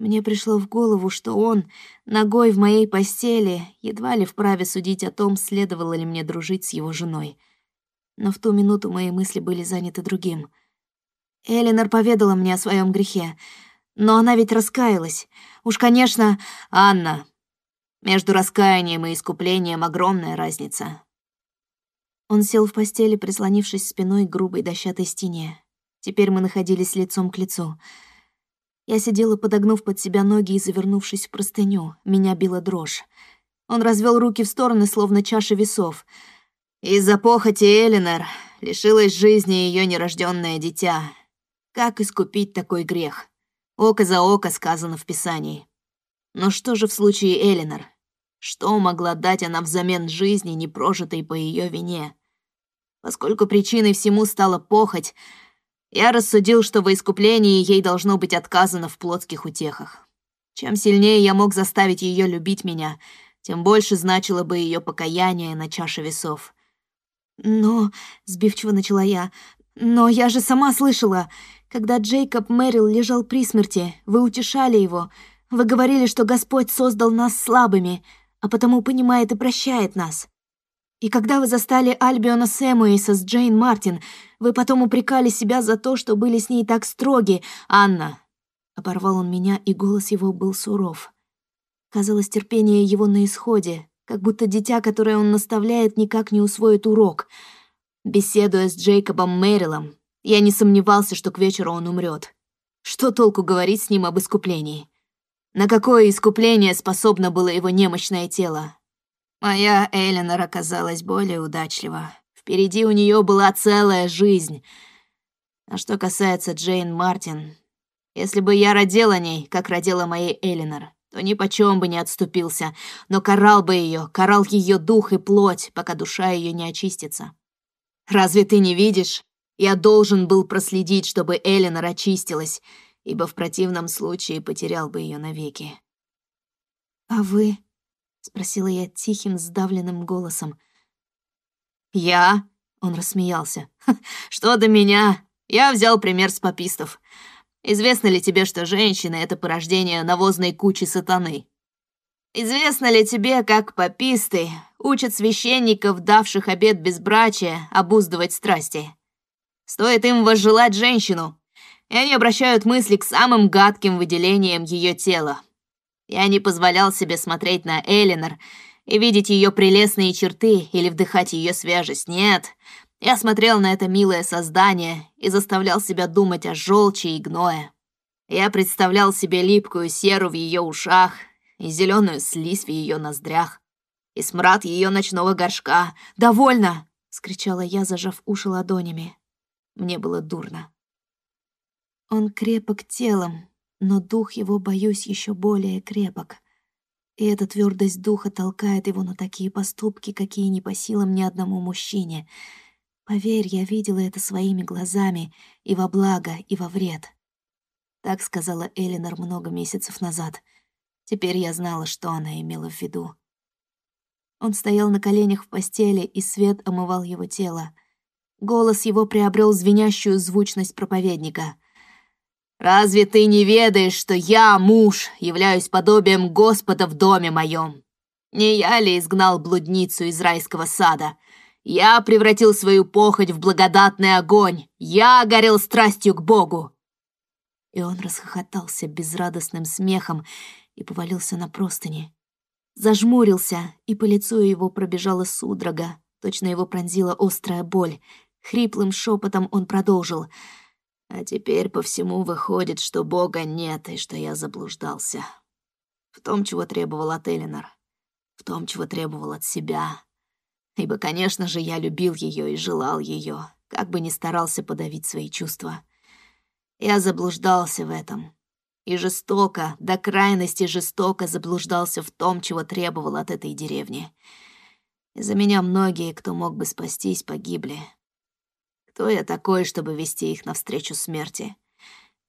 Мне пришло в голову, что он, ногой в моей постели, едва ли вправе судить о том, следовало ли мне дружить с его женой. Но в ту минуту мои мысли были заняты другим. Элинор поведала мне о своем грехе, но она ведь раскаялась. Уж, конечно, Анна. Между раскаянием и искуплением огромная разница. Он сел в постели, прислонившись спиной к грубой дощатой стене. Теперь мы находились лицом к лицу — я сидела, подогнув под себя ноги и завернувшись в простыню. Меня била дрожь. Он развел руки в стороны, словно чаша весов. «Из-за похоти Элинор лишилась жизни ее нерожденное дитя. Как искупить такой грех? Око за око сказано в Писании. Но что же в случае Элинор? Что могла дать она взамен жизни, не прожитой по ее вине? Поскольку причиной всему стала похоть, я рассудил, что во искуплении ей должно быть отказано в плотских утехах. Чем сильнее я мог заставить ее любить меня, тем больше значило бы ее покаяние на чаше весов. «Но...» — сбивчиво начала я. «Но я же сама слышала, когда Джейкоб Мэрил лежал при смерти, вы утешали его. Вы говорили, что Господь создал нас слабыми, а потому понимает и прощает нас. И когда вы застали Альбиона Сэмуэйса с Джейн Мартин, вы потом упрекали себя за то, что были с ней так строги, Анна!» Оборвал он меня, и голос его был суров. Казалось, терпение его на исходе, как будто дитя, которое он наставляет, никак не усвоит урок. Беседуя с Джейкобом Мэрилом, я не сомневался, что к вечеру он умрет. Что толку говорить с ним об искуплении? На какое искупление способно было его немощное тело? Моя Эленор оказалась более удачлива. Впереди у нее была целая жизнь. А что касается Джейн Мартин, если бы я родил о ней, как родила моей Эленор, то ни почем бы не отступился, но карал бы ее, карал ее дух и плоть, пока душа ее не очистится. Разве ты не видишь? Я должен был проследить, чтобы Эленор очистилась, ибо в противном случае потерял бы ее навеки. А вы? — спросила я тихим, сдавленным голосом. «Я?» — он рассмеялся. «Что до меня? Я взял пример с попистов. Известно ли тебе, что женщина — это порождение навозной кучи сатаны? Известно ли тебе, как пописты учат священников, давших обет безбрачия, обуздывать страсти? Стоит им возжелать женщину, и они обращают мысли к самым гадким выделениям ее тела, я не позволял себе смотреть на Элинор и видеть ее прелестные черты или вдыхать ее свежесть. Нет, я смотрел на это милое создание и заставлял себя думать о желчи и гное. Я представлял себе липкую серу в ее ушах и зеленую слизь в ее ноздрях, и смрад ее ночного горшка. «Довольно!» — скричала я, зажав уши ладонями. Мне было дурно. Он крепок телом, но дух его, боюсь, еще более крепок. И эта твердость духа толкает его на такие поступки, какие не по силам ни одному мужчине. Поверь, я видела это своими глазами, и во благо, и во вред. Так сказала Элинор много месяцев назад. Теперь я знала, что она имела в виду. Он стоял на коленях в постели, и свет омывал его тело. Голос его приобрел звенящую звучность проповедника — Разве ты не ведаешь, что я, муж, являюсь подобием Господа в доме моем? Не я ли изгнал блудницу из райского сада? Я превратил свою похоть в благодатный огонь. Я горел страстью к Богу. И он расхохотался безрадостным смехом и повалился на простыни. Зажмурился, и по лицу его пробежала судорога. Точно его пронзила острая боль. Хриплым шепотом он продолжил — а теперь по всему выходит, что Бога нет и что я заблуждался. В том, чего требовал от Элинор. В том, чего требовал от себя. Ибо, конечно же, я любил ее и желал ее, как бы ни старался подавить свои чувства. Я заблуждался в этом. И жестоко, до крайности жестоко заблуждался в том, чего требовал от этой деревни. Из-за меня многие, кто мог бы спастись, погибли. Кто я такой, чтобы вести их навстречу смерти?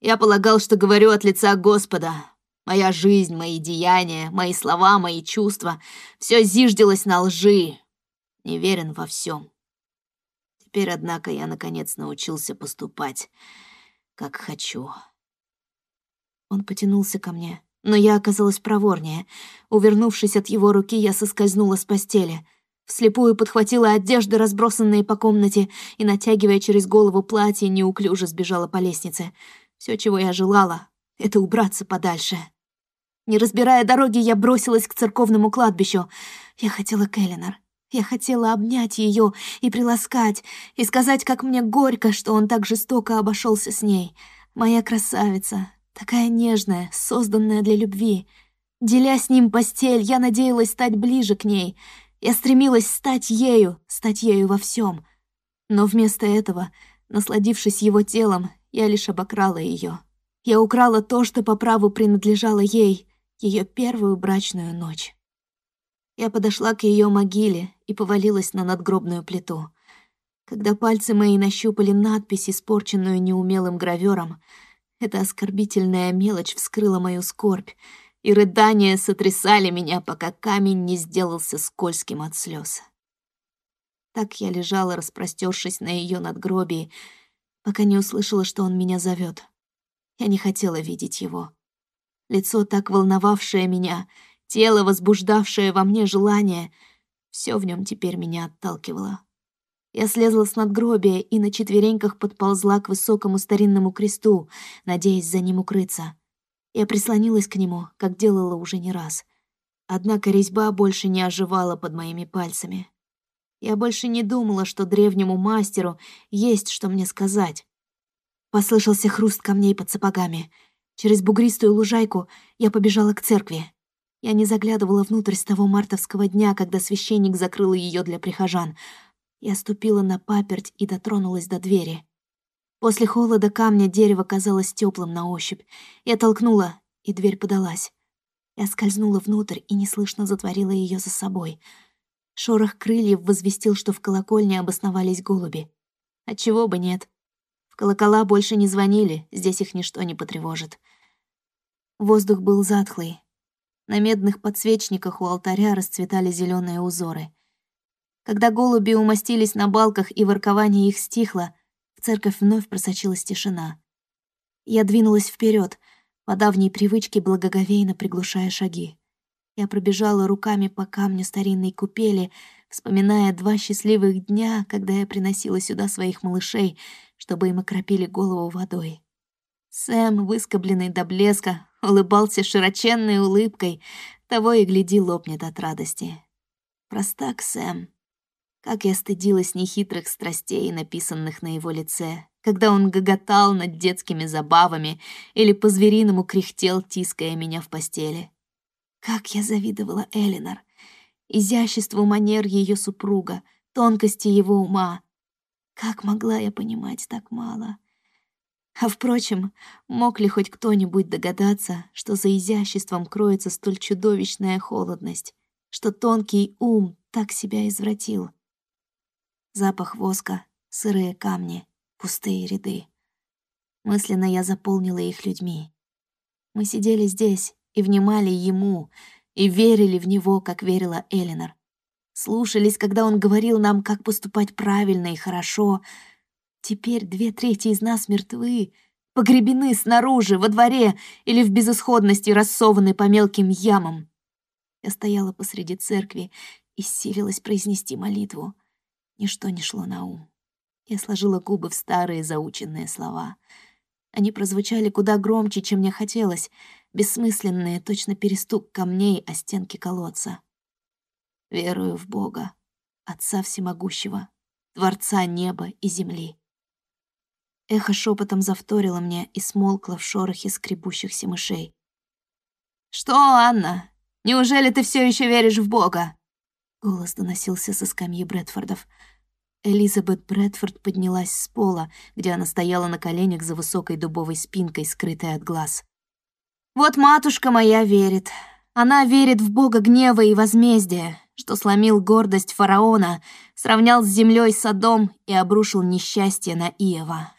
Я полагал, что говорю от лица Господа. Моя жизнь, мои деяния, мои слова, мои чувства — все зиждилось на лжи. Не верен во всем. Теперь, однако, я наконец научился поступать, как хочу. Он потянулся ко мне, но я оказалась проворнее. Увернувшись от его руки, я соскользнула с постели. Вслепую подхватила одежды, разбросанные по комнате, и, натягивая через голову платье, неуклюже сбежала по лестнице. Все, чего я желала, — это убраться подальше. Не разбирая дороги, я бросилась к церковному кладбищу. Я хотела к. Я хотела обнять ее и приласкать, и сказать, как мне горько, что он так жестоко обошелся с ней. Моя красавица, такая нежная, созданная для любви. Деля с ним постель, я надеялась стать ближе к ней. Я стремилась стать ею, стать ею во всем. Но вместо этого, насладившись его телом, я лишь обокрала ее. Я украла то, что по праву принадлежало ей, ее первую брачную ночь. Я подошла к ее могиле и повалилась на надгробную плиту. Когда пальцы мои нащупали надпись, испорченную неумелым гравёром, эта оскорбительная мелочь вскрыла мою скорбь, и рыдания сотрясали меня, пока камень не сделался скользким от слез. Так я лежала, распростершись на ее надгробии, пока не услышала, что он меня зовет. Я не хотела видеть его. Лицо, так волновавшее меня, тело, возбуждавшее во мне желание, все в нем теперь меня отталкивало. Я слезла с надгробия и на четвереньках подползла к высокому старинному кресту, надеясь за ним укрыться. Я прислонилась к нему, как делала уже не раз. Однако резьба больше не оживала под моими пальцами. Я больше не думала, что древнему мастеру есть что мне сказать. Послышался хруст камней под сапогами. Через бугристую лужайку я побежала к церкви. Я не заглядывала внутрь с того мартовского дня, когда священник закрыл ее для прихожан — я ступила на паперть и дотронулась до двери. После холода камня дерево казалось теплым на ощупь. Я толкнула, и дверь подалась. Я скользнула внутрь и неслышно затворила ее за собой. Шорох крыльев возвестил, что в колокольне обосновались голуби. Отчего бы нет. В колокола больше не звонили, здесь их ничто не потревожит. Воздух был затхлый. На медных подсвечниках у алтаря расцветали зеленые узоры — когда голуби умостились на балках и воркование их стихло, церковь вновь просочилась тишина. Я двинулась вперед, по давней привычке благоговейно приглушая шаги. Я пробежала руками по камню старинной купели, вспоминая два счастливых дня, когда я приносила сюда своих малышей, чтобы им окропили голову водой. Сэм, выскобленный до блеска, улыбался широченной улыбкой, того и гляди лопнет от радости. Простак Сэм, как я стыдилась нехитрых страстей, написанных на его лице, когда он гоготал над детскими забавами или по-звериному кряхтел, тиская меня в постели. Как я завидовала Элинор, изяществу манер ее супруга, тонкости его ума. Как могла я понимать так мало? А впрочем, мог ли хоть кто-нибудь догадаться, что за изяществом кроется столь чудовищная холодность, что тонкий ум так себя извратил? Запах воска, сырые камни, пустые ряды. Мысленно я заполнила их людьми. Мы сидели здесь и внимали ему, и верили в него, как верила Элинор. Слушались, когда он говорил нам, как поступать правильно и хорошо. Теперь две трети из нас мертвы, погребены снаружи, во дворе или в безысходности рассованы по мелким ямам. Я стояла посреди церкви и силилась произнести молитву. Ничто не шло на ум. Я сложила губы в старые заученные слова. Они прозвучали куда громче, чем мне хотелось, бессмысленные, точно перестук камней о стенки колодца. Верую в Бога, Отца Всемогущего, Творца неба и земли. Эхо шепотом завторило мне и смолкло в шорохе скребущихся мышей. «Что, Анна? Неужели ты все еще веришь в Бога?» Голос доносился со скамьи Брэдфордов. Элизабет Брэдфорд поднялась с пола, где она стояла на коленях за высокой дубовой спинкой, скрытой от глаз. «Вот матушка моя верит. Она верит в бога гнева и возмездия, что сломил гордость фараона, сравнял с землей Содом и обрушил несчастье на Иова.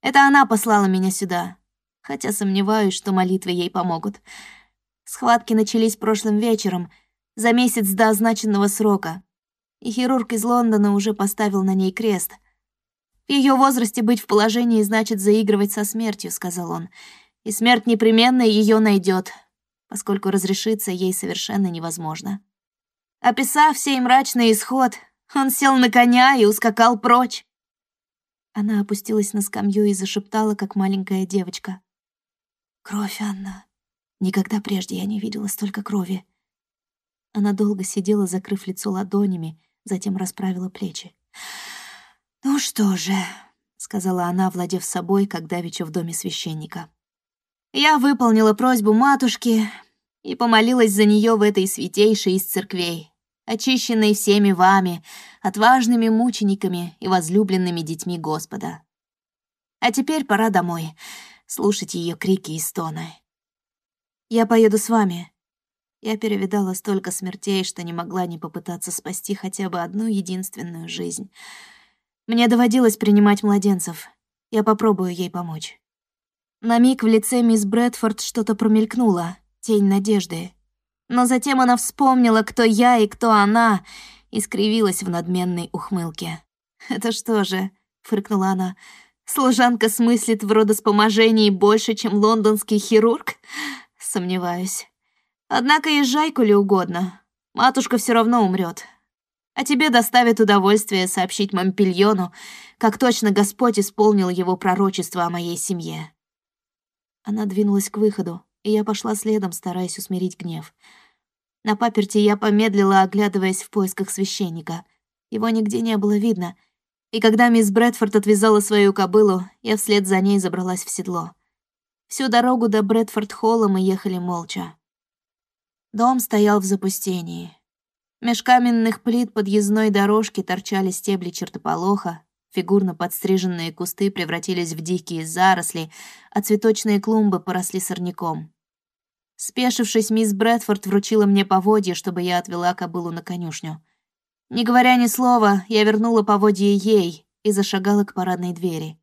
Это она послала меня сюда, хотя сомневаюсь, что молитвы ей помогут. Схватки начались прошлым вечером, за месяц до означенного срока, и хирург из Лондона уже поставил на ней крест. «В ее возрасте быть в положении значит заигрывать со смертью», — сказал он. И смерть непременно ее найдет, поскольку разрешиться ей совершенно невозможно. Описав сей мрачный исход, он сел на коня и ускакал прочь. Она опустилась на скамью и зашептала, как маленькая девочка. «Кровь, Анна. Никогда прежде я не видела столько крови». Она долго сидела, закрыв лицо ладонями, затем расправила плечи. «Ну что же», — сказала она, владев собой, как давеча в доме священника. «Я выполнила просьбу матушки и помолилась за нее в этой святейшей из церквей, очищенной всеми вами, отважными мучениками и возлюбленными детьми Господа. А теперь пора домой, слушать ее крики и стоны. Я поеду с вами. Я перевидала столько смертей, что не могла не попытаться спасти хотя бы одну единственную жизнь. Мне доводилось принимать младенцев. Я попробую ей помочь. На миг в лице мисс Брэдфорд что-то промелькнуло, тень надежды, но затем она вспомнила, кто я и кто она, и скривилась в надменной ухмылке. «Это что же?» — фыркнула она. «Служанка смыслит в родоспоможении больше, чем лондонский хирург?» Сомневаюсь. Однако езжай, коли угодно. Матушка все равно умрет. А тебе доставит удовольствие сообщить Мампильону, как точно Господь исполнил его пророчество о моей семье». Она двинулась к выходу, и я пошла следом, стараясь усмирить гнев. На паперти я помедлила, оглядываясь в поисках священника. Его нигде не было видно, и когда мисс Брэдфорд отвязала свою кобылу, я вслед за ней забралась в седло. Всю дорогу до Брэдфорд-холла мы ехали молча. Дом стоял в запустении. Меж каменных плит подъездной дорожки торчали стебли чертополоха, фигурно подстриженные кусты превратились в дикие заросли, а цветочные клумбы поросли сорняком. Спешившись, мисс Брэдфорд вручила мне поводье, чтобы я отвела кобылу на конюшню. Не говоря ни слова, я вернула поводье ей и зашагала к парадной двери.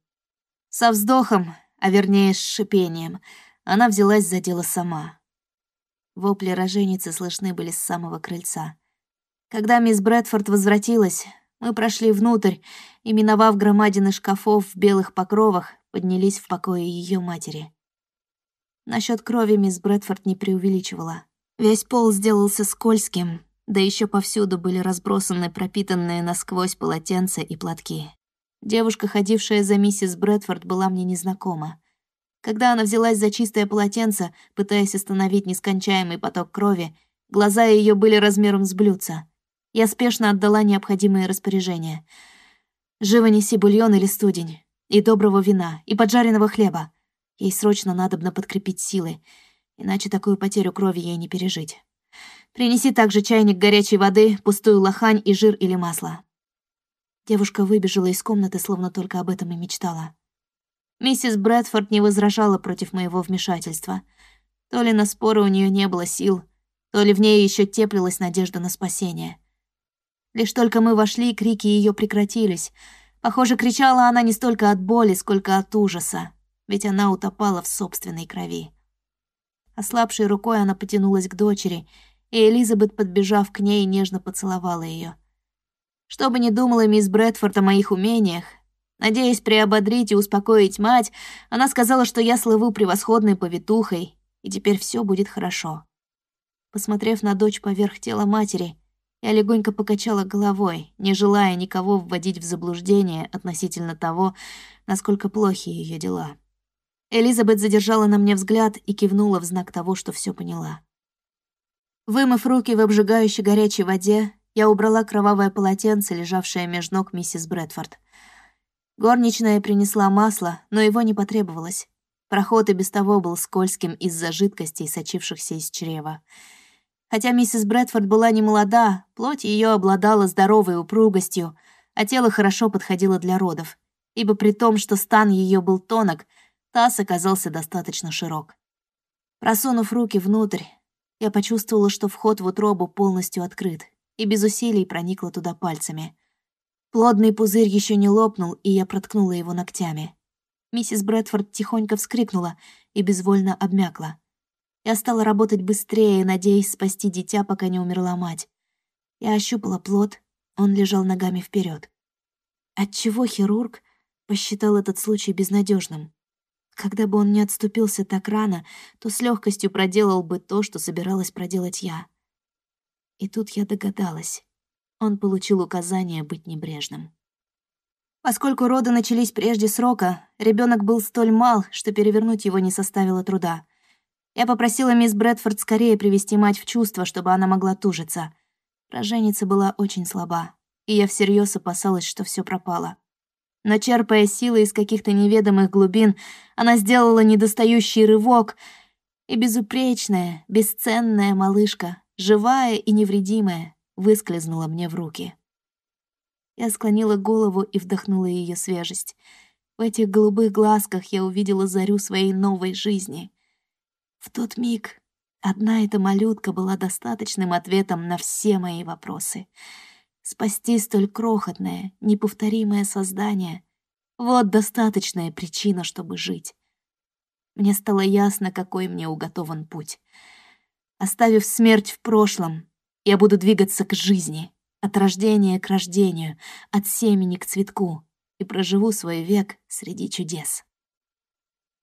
Со вздохом, а вернее с шипением, она взялась за дело сама. Вопли роженицы слышны были с самого крыльца. Когда мисс Брэдфорд возвратилась, мы прошли внутрь и, миновав громадины шкафов в белых покровах, поднялись в покое ее матери. Насчет крови мисс Брэдфорд не преувеличивала. Весь пол сделался скользким, да еще повсюду были разбросаны пропитанные насквозь полотенца и платки. Девушка, ходившая за миссис Брэдфорд, была мне незнакома. Когда она взялась за чистое полотенце, пытаясь остановить нескончаемый поток крови, глаза ее были размером с блюдца. Я спешно отдала необходимые распоряжения. «Живо неси бульон или студень, и доброго вина, и поджаренного хлеба. Ей срочно надобно подкрепить силы, иначе такую потерю крови ей не пережить. Принеси также чайник горячей воды, пустую лохань и жир или масло». Девушка выбежала из комнаты, словно только об этом и мечтала. Миссис Брэдфорд не возражала против моего вмешательства. То ли на споры у нее не было сил, то ли в ней еще теплилась надежда на спасение. Лишь только мы вошли, крики ее прекратились. Похоже, кричала она не столько от боли, сколько от ужаса ведь она утопала в собственной крови. Ослабшей рукой она потянулась к дочери, и Элизабет, подбежав к ней, нежно поцеловала ее. Что бы ни думала мисс Брэдфорд о моих умениях, надеясь приободрить и успокоить мать, она сказала, что я слыву превосходной повитухой, и теперь все будет хорошо. Посмотрев на дочь поверх тела матери, я легонько покачала головой, не желая никого вводить в заблуждение относительно того, насколько плохи ее дела. Элизабет задержала на мне взгляд и кивнула в знак того, что все поняла. Вымыв руки в обжигающей горячей воде, я убрала кровавое полотенце, лежавшее меж ног миссис Брэдфорд. Горничная принесла масло, но его не потребовалось. Проход и без того был скользким из-за жидкостей, сочившихся из чрева. Хотя миссис Брэдфорд была не молода, плоть ее обладала здоровой упругостью, а тело хорошо подходило для родов, ибо при том, что стан ее был тонок, Таз оказался достаточно широк. Просунув руки внутрь, я почувствовала, что вход в утробу полностью открыт, и без усилий проникла туда пальцами. Плодный пузырь еще не лопнул, и я проткнула его ногтями. Миссис Брэдфорд тихонько вскрикнула и безвольно обмякла. Я стала работать быстрее, надеясь спасти дитя, пока не умерла мать. Я ощупала плод, он лежал ногами вперед. Отчего хирург посчитал этот случай безнадежным? Когда бы он не отступился так рано, то с легкостью проделал бы то, что собиралась проделать я. И тут я догадалась. Он получил указание быть небрежным. Поскольку роды начались прежде срока, ребенок был столь мал, что перевернуть его не составило труда. Я попросила мисс Брэдфорд скорее привести мать в чувство, чтобы она могла тужиться. Роженица была очень слаба, и я всерьез опасалась, что все пропало. Но черпая силы из каких-то неведомых глубин, она сделала недостающий рывок, и безупречная, бесценная малышка, живая и невредимая, выскользнула мне в руки. Я склонила голову и вдохнула ее свежесть. В этих голубых глазках я увидела зарю своей новой жизни. В тот миг одна эта малютка была достаточным ответом на все мои вопросы — Спасти столь крохотное, неповторимое создание — вот достаточная причина, чтобы жить. Мне стало ясно, какой мне уготован путь. Оставив смерть в прошлом, я буду двигаться к жизни, от рождения к рождению, от семени к цветку, и проживу свой век среди чудес.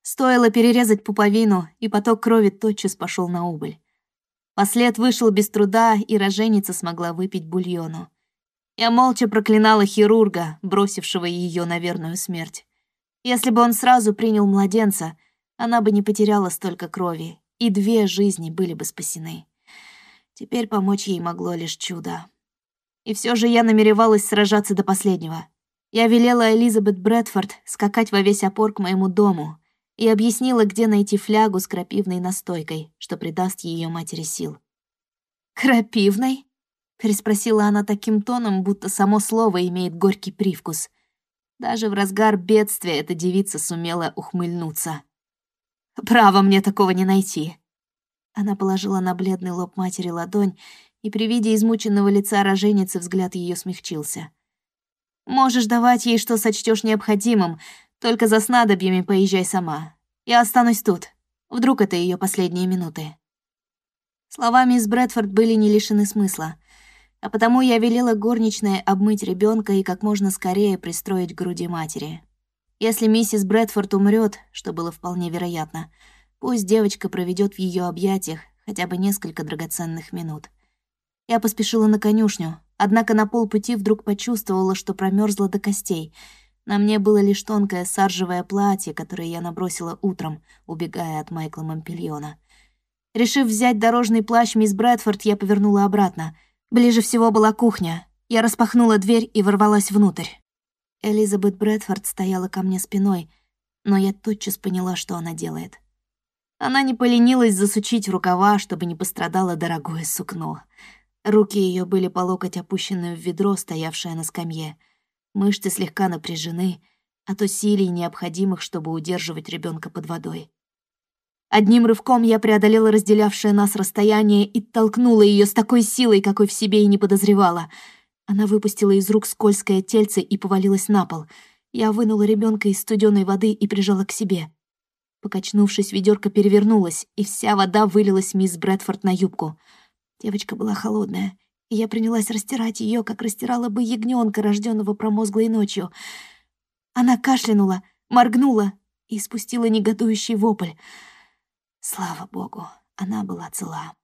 Стоило перерезать пуповину, и поток крови тотчас пошел на убыль. Послед вышел без труда, и роженица смогла выпить бульону. Я молча проклинала хирурга, бросившего ее на верную смерть. Если бы он сразу принял младенца, она бы не потеряла столько крови, и две жизни были бы спасены. Теперь помочь ей могло лишь чудо. И все же я намеревалась сражаться до последнего. Я велела Элизабет Брэдфорд скакать во весь опор к моему дому и объяснила, где найти флягу с крапивной настойкой, что придаст ее матери сил. «Крапивной?» переспросила она таким тоном, будто само слово имеет горький привкус. Даже в разгар бедствия эта девица сумела ухмыльнуться. «Право мне такого не найти». Она положила на бледный лоб матери ладонь, и при виде измученного лица роженицы взгляд ее смягчился. «Можешь давать ей, что сочтешь необходимым, только за снадобьями поезжай сама. Я останусь тут. Вдруг это ее последние минуты». Слова мисс Брэдфорд были не лишены смысла а потому я велела горничной обмыть ребенка и как можно скорее пристроить к груди матери. Если миссис Брэдфорд умрет, что было вполне вероятно, пусть девочка проведет в ее объятиях хотя бы несколько драгоценных минут. Я поспешила на конюшню, однако на полпути вдруг почувствовала, что промерзла до костей. На мне было лишь тонкое саржевое платье, которое я набросила утром, убегая от Майкла Мампельона. Решив взять дорожный плащ мисс Брэдфорд, я повернула обратно — Ближе всего была кухня. Я распахнула дверь и ворвалась внутрь. Элизабет Брэдфорд стояла ко мне спиной, но я тотчас поняла, что она делает. Она не поленилась засучить рукава, чтобы не пострадало дорогое сукно. Руки ее были по локоть опущены в ведро, стоявшее на скамье. Мышцы слегка напряжены, от усилий, необходимых, чтобы удерживать ребенка под водой. Одним рывком я преодолела разделявшее нас расстояние и толкнула ее с такой силой, какой в себе и не подозревала. Она выпустила из рук скользкое тельце и повалилась на пол. Я вынула ребенка из студеной воды и прижала к себе. Покачнувшись, ведерко перевернулось, и вся вода вылилась мисс Брэдфорд на юбку. Девочка была холодная, и я принялась растирать ее, как растирала бы ягненка, рожденного промозглой ночью. Она кашлянула, моргнула и спустила негодующий вопль — Слава богу, она была цела.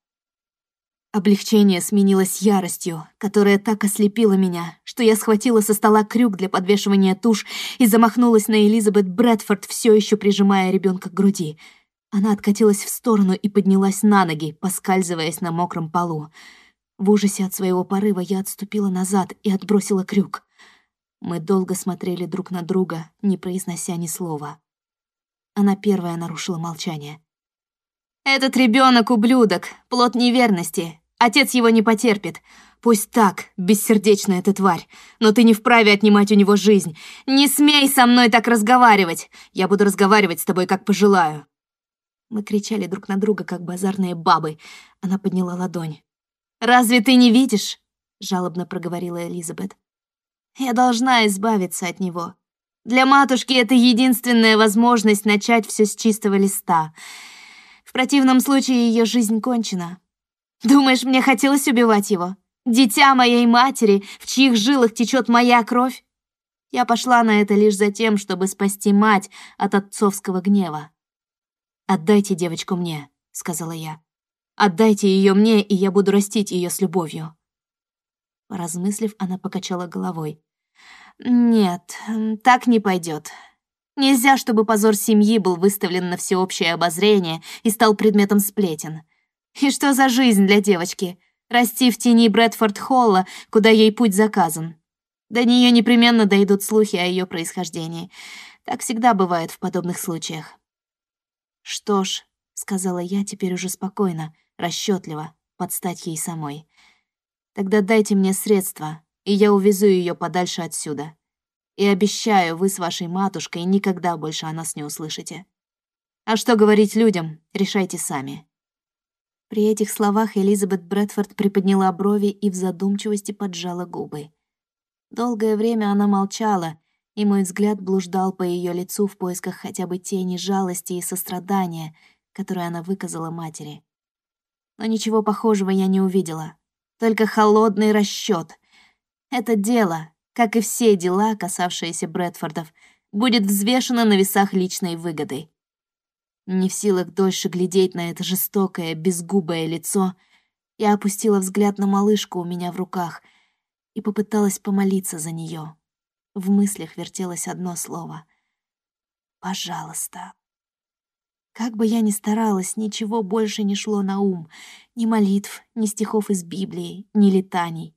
Облегчение сменилось яростью, которая так ослепила меня, что я схватила со стола крюк для подвешивания туш и замахнулась на Элизабет Брэдфорд, все еще прижимая ребенка к груди. Она откатилась в сторону и поднялась на ноги, поскальзываясь на мокром полу. В ужасе от своего порыва я отступила назад и отбросила крюк. Мы долго смотрели друг на друга, не произнося ни слова. Она первая нарушила молчание. Этот ребенок ублюдок, плод неверности. Отец его не потерпит. Пусть так, бессердечная эта тварь, но ты не вправе отнимать у него жизнь. Не смей со мной так разговаривать. Я буду разговаривать с тобой, как пожелаю. Мы кричали друг на друга, как базарные бабы. Она подняла ладонь. «Разве ты не видишь?» — жалобно проговорила Элизабет. «Я должна избавиться от него. Для матушки это единственная возможность начать все с чистого листа. В противном случае ее жизнь кончена. Думаешь, мне хотелось убивать его? Дитя моей матери, в чьих жилах течет моя кровь? Я пошла на это лишь за тем, чтобы спасти мать от отцовского гнева. «Отдайте девочку мне», — сказала я. «Отдайте ее мне, и я буду растить ее с любовью». Поразмыслив, она покачала головой. «Нет, так не пойдет. Нельзя, чтобы позор семьи был выставлен на всеобщее обозрение и стал предметом сплетен. И что за жизнь для девочки? Расти в тени Брэдфорд-Холла, куда ей путь заказан. До нее непременно дойдут слухи о ее происхождении. Так всегда бывает в подобных случаях. «Что ж», — сказала я теперь уже спокойно, расчетливо, подстать ей самой. «Тогда дайте мне средства, и я увезу ее подальше отсюда. И обещаю, вы с вашей матушкой никогда больше о нас не услышите. А что говорить людям, решайте сами». При этих словах Элизабет Брэдфорд приподняла брови и в задумчивости поджала губы. Долгое время она молчала, и мой взгляд блуждал по ее лицу в поисках хотя бы тени жалости и сострадания, которые она выказала матери. Но ничего похожего я не увидела. Только холодный расчет. Это дело, как и все дела, касавшиеся Брэдфордов, будет взвешено на весах личной выгоды. Не в силах дольше глядеть на это жестокое, безгубое лицо, я опустила взгляд на малышку у меня в руках — и попыталась помолиться за нее. В мыслях вертелось одно слово. «Пожалуйста». Как бы я ни старалась, ничего больше не шло на ум. Ни молитв, ни стихов из Библии, ни летаний.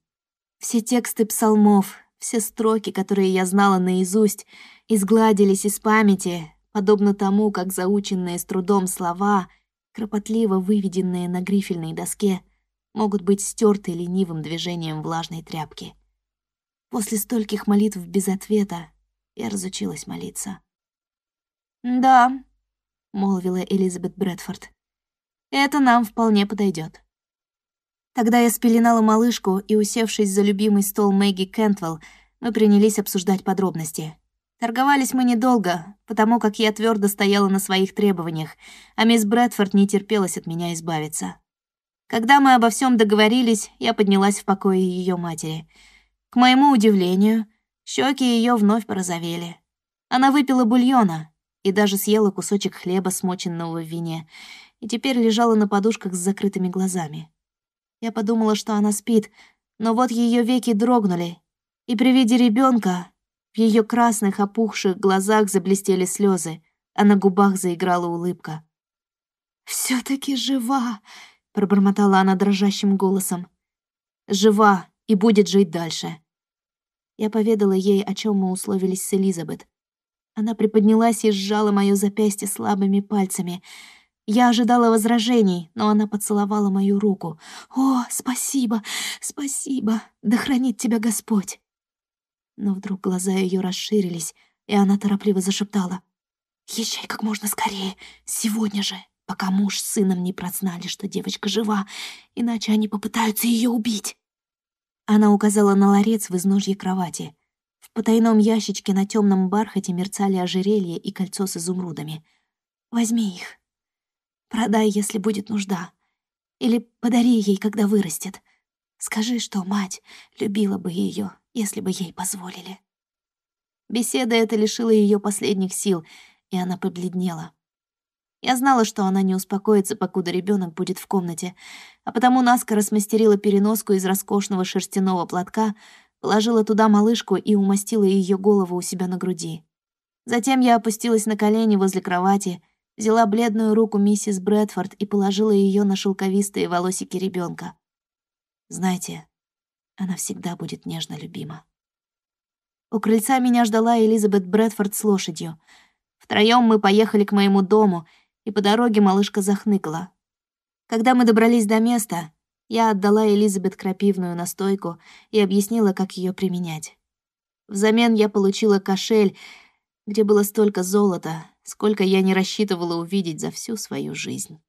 Все тексты псалмов, все строки, которые я знала наизусть, изгладились из памяти, подобно тому, как заученные с трудом слова, кропотливо выведенные на грифельной доске, могут быть стерты ленивым движением влажной тряпки. После стольких молитв без ответа я разучилась молиться. «Да», — молвила Элизабет Брэдфорд, — «это нам вполне подойдет. Тогда я спеленала малышку, и, усевшись за любимый стол Мэгги Кентвелл, мы принялись обсуждать подробности. Торговались мы недолго, потому как я твердо стояла на своих требованиях, а мисс Брэдфорд не терпелась от меня избавиться. Когда мы обо всем договорились, я поднялась в покое ее матери. К моему удивлению, щеки ее вновь порозовели. Она выпила бульона и даже съела кусочек хлеба, смоченного в вине, и теперь лежала на подушках с закрытыми глазами. Я подумала, что она спит, но вот ее веки дрогнули, и при виде ребенка в ее красных опухших глазах заблестели слезы, а на губах заиграла улыбка. все таки жива!» пробормотала она дрожащим голосом. Жива и будет жить дальше. Я поведала ей, о чем мы условились с Элизабет. Она приподнялась и сжала моё запястье слабыми пальцами. Я ожидала возражений, но она поцеловала мою руку. «О, спасибо, спасибо! Да хранит тебя Господь!» Но вдруг глаза её расширились, и она торопливо зашептала. «Езжай как можно скорее, сегодня же!» пока муж с сыном не прознали, что девочка жива, иначе они попытаются ее убить. Она указала на ларец в изножье кровати. В потайном ящичке на темном бархате мерцали ожерелье и кольцо с изумрудами. «Возьми их. Продай, если будет нужда. Или подари ей, когда вырастет. Скажи, что мать любила бы ее, если бы ей позволили». Беседа эта лишила ее последних сил, и она побледнела. Я знала, что она не успокоится, покуда ребенок будет в комнате, а потому наскоро смастерила переноску из роскошного шерстяного платка, положила туда малышку и умастила ее голову у себя на груди. Затем я опустилась на колени возле кровати, взяла бледную руку миссис Брэдфорд и положила ее на шелковистые волосики ребенка. Знаете, она всегда будет нежно любима. У крыльца меня ждала Элизабет Брэдфорд с лошадью. Втроем мы поехали к моему дому — и по дороге малышка захныкала. Когда мы добрались до места, я отдала Элизабет крапивную настойку и объяснила, как ее применять. Взамен я получила кошель, где было столько золота, сколько я не рассчитывала увидеть за всю свою жизнь.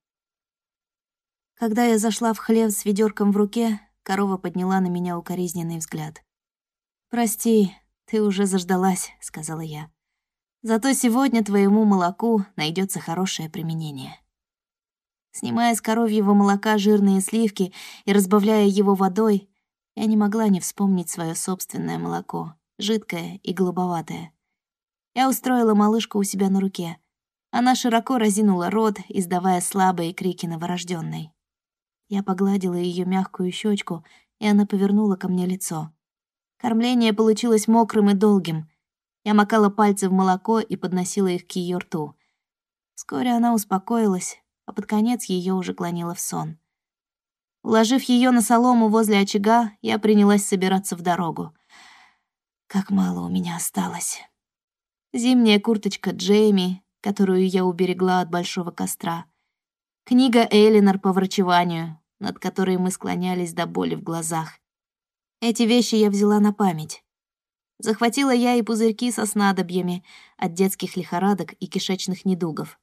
Когда я зашла в хлев с ведерком в руке, корова подняла на меня укоризненный взгляд. «Прости, ты уже заждалась», — сказала я. Зато сегодня твоему молоку найдется хорошее применение. Снимая с коровьего молока жирные сливки и разбавляя его водой, я не могла не вспомнить свое собственное молоко, жидкое и голубоватое. Я устроила малышку у себя на руке. Она широко разинула рот, издавая слабые крики новорожденной. Я погладила ее мягкую щечку, и она повернула ко мне лицо. Кормление получилось мокрым и долгим. Я макала пальцы в молоко и подносила их к ее рту. Вскоре она успокоилась, а под конец ее уже клонило в сон. Уложив ее на солому возле очага, я принялась собираться в дорогу. Как мало у меня осталось. Зимняя курточка Джейми, которую я уберегла от большого костра. Книга Элинор по врачеванию, над которой мы склонялись до боли в глазах. Эти вещи я взяла на память. Захватила я и пузырьки со снадобьями от детских лихорадок и кишечных недугов.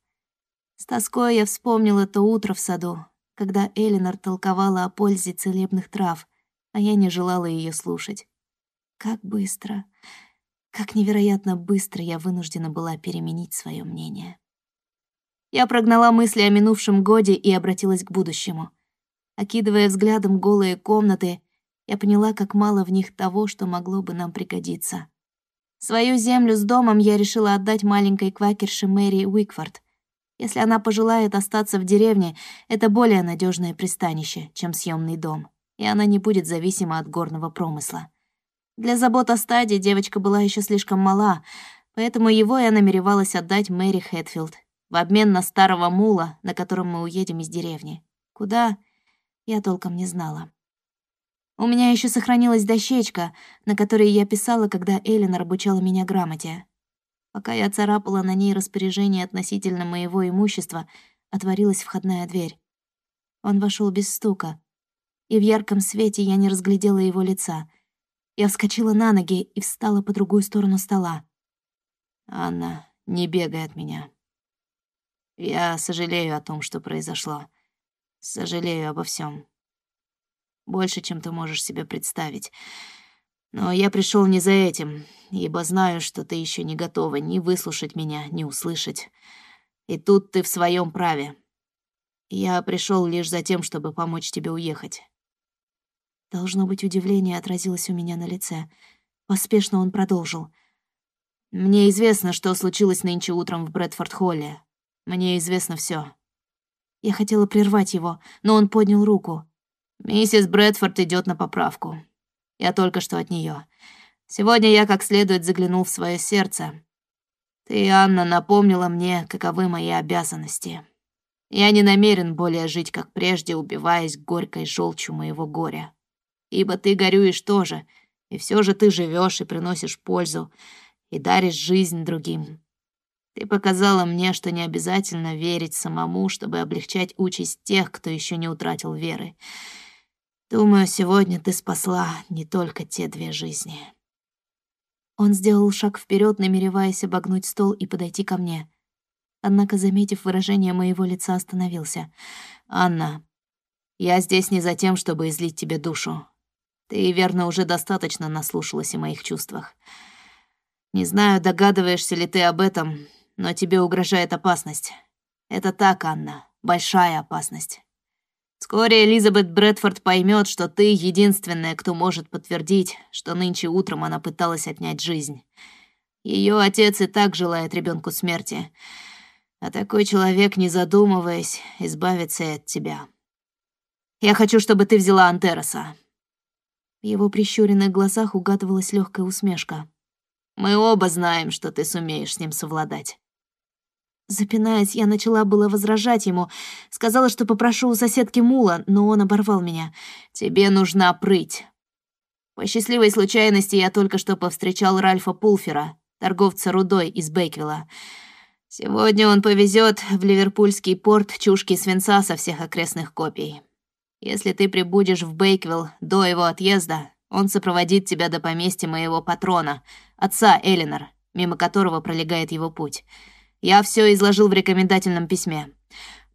С тоской я вспомнила то утро в саду, когда Элинор толковала о пользе целебных трав, а я не желала ее слушать. Как быстро, как невероятно быстро я вынуждена была переменить свое мнение. Я прогнала мысли о минувшем годе и обратилась к будущему. Окидывая взглядом голые комнаты, я поняла, как мало в них того, что могло бы нам пригодиться. Свою землю с домом я решила отдать маленькой квакерше Мэри Уикфорд. Если она пожелает остаться в деревне, это более надежное пристанище, чем съемный дом, и она не будет зависима от горного промысла. Для забот о стаде девочка была еще слишком мала, поэтому его я намеревалась отдать Мэри Хэтфилд в обмен на старого мула, на котором мы уедем из деревни. Куда, я толком не знала. У меня еще сохранилась дощечка, на которой я писала, когда Эллинор обучала меня грамоте. Пока я царапала на ней распоряжение относительно моего имущества, отворилась входная дверь. Он вошел без стука, и в ярком свете я не разглядела его лица. Я вскочила на ноги и встала по другую сторону стола. «Анна, не бегай от меня. Я сожалею о том, что произошло. Сожалею обо всем больше, чем ты можешь себе представить. Но я пришел не за этим, ибо знаю, что ты еще не готова ни выслушать меня, ни услышать. И тут ты в своем праве. Я пришел лишь за тем, чтобы помочь тебе уехать. Должно быть, удивление отразилось у меня на лице. Поспешно он продолжил. Мне известно, что случилось нынче утром в Брэдфорд-холле. Мне известно все. Я хотела прервать его, но он поднял руку. Миссис Брэдфорд идет на поправку. Я только что от нее. Сегодня я как следует заглянул в свое сердце. Ты, Анна, напомнила мне, каковы мои обязанности. Я не намерен более жить, как прежде, убиваясь горькой желчью моего горя. Ибо ты горюешь тоже, и все же ты живешь и приносишь пользу, и даришь жизнь другим. Ты показала мне, что не обязательно верить самому, чтобы облегчать участь тех, кто еще не утратил веры. Думаю, сегодня ты спасла не только те две жизни. Он сделал шаг вперед, намереваясь обогнуть стол и подойти ко мне. Однако, заметив выражение моего лица, остановился. «Анна, я здесь не за тем, чтобы излить тебе душу. Ты, верно, уже достаточно наслушалась о моих чувствах. Не знаю, догадываешься ли ты об этом, но тебе угрожает опасность. Это так, Анна, большая опасность. Вскоре Элизабет Брэдфорд поймет, что ты единственная, кто может подтвердить, что нынче утром она пыталась отнять жизнь. Ее отец и так желает ребенку смерти, а такой человек, не задумываясь, избавится от тебя. Я хочу, чтобы ты взяла Антероса. В его прищуренных глазах угадывалась легкая усмешка. Мы оба знаем, что ты сумеешь с ним совладать. Запинаясь, я начала было возражать ему. Сказала, что попрошу у соседки мула, но он оборвал меня. «Тебе нужна прыть». По счастливой случайности я только что повстречал Ральфа Пулфера, торговца рудой из Бейквилла. Сегодня он повезет в ливерпульский порт чушки свинца со всех окрестных копий. Если ты прибудешь в Бейквилл до его отъезда, он сопроводит тебя до поместья моего патрона, отца Элинор, мимо которого пролегает его путь. Я все изложил в рекомендательном письме.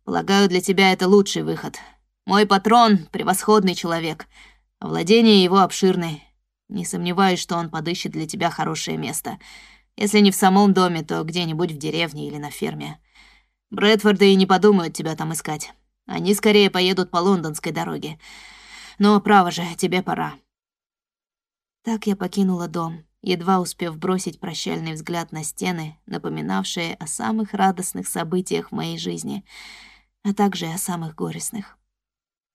Полагаю, для тебя это лучший выход. Мой патрон — превосходный человек, а владения его обширны. Не сомневаюсь, что он подыщет для тебя хорошее место. Если не в самом доме, то где-нибудь в деревне или на ферме. Брэдфорды и не подумают тебя там искать. Они скорее поедут по лондонской дороге. Но, право же, тебе пора. Так я покинула дом едва успев бросить прощальный взгляд на стены, напоминавшие о самых радостных событиях в моей жизни, а также о самых горестных.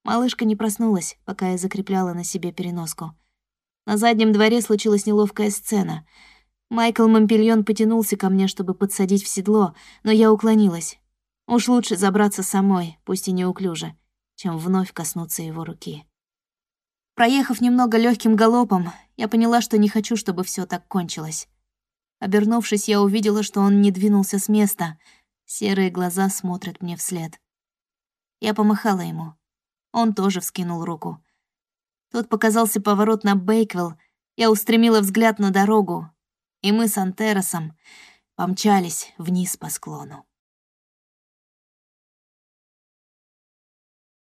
Малышка не проснулась, пока я закрепляла на себе переноску. На заднем дворе случилась неловкая сцена. Майкл Мампельон потянулся ко мне, чтобы подсадить в седло, но я уклонилась. Уж лучше забраться самой, пусть и неуклюже, чем вновь коснуться его руки. Проехав немного легким галопом, я поняла, что не хочу, чтобы все так кончилось. Обернувшись, я увидела, что он не двинулся с места. Серые глаза смотрят мне вслед. Я помахала ему. Он тоже вскинул руку. Тут показался поворот на Бейквилл. Я устремила взгляд на дорогу, и мы с Антеросом помчались вниз по склону.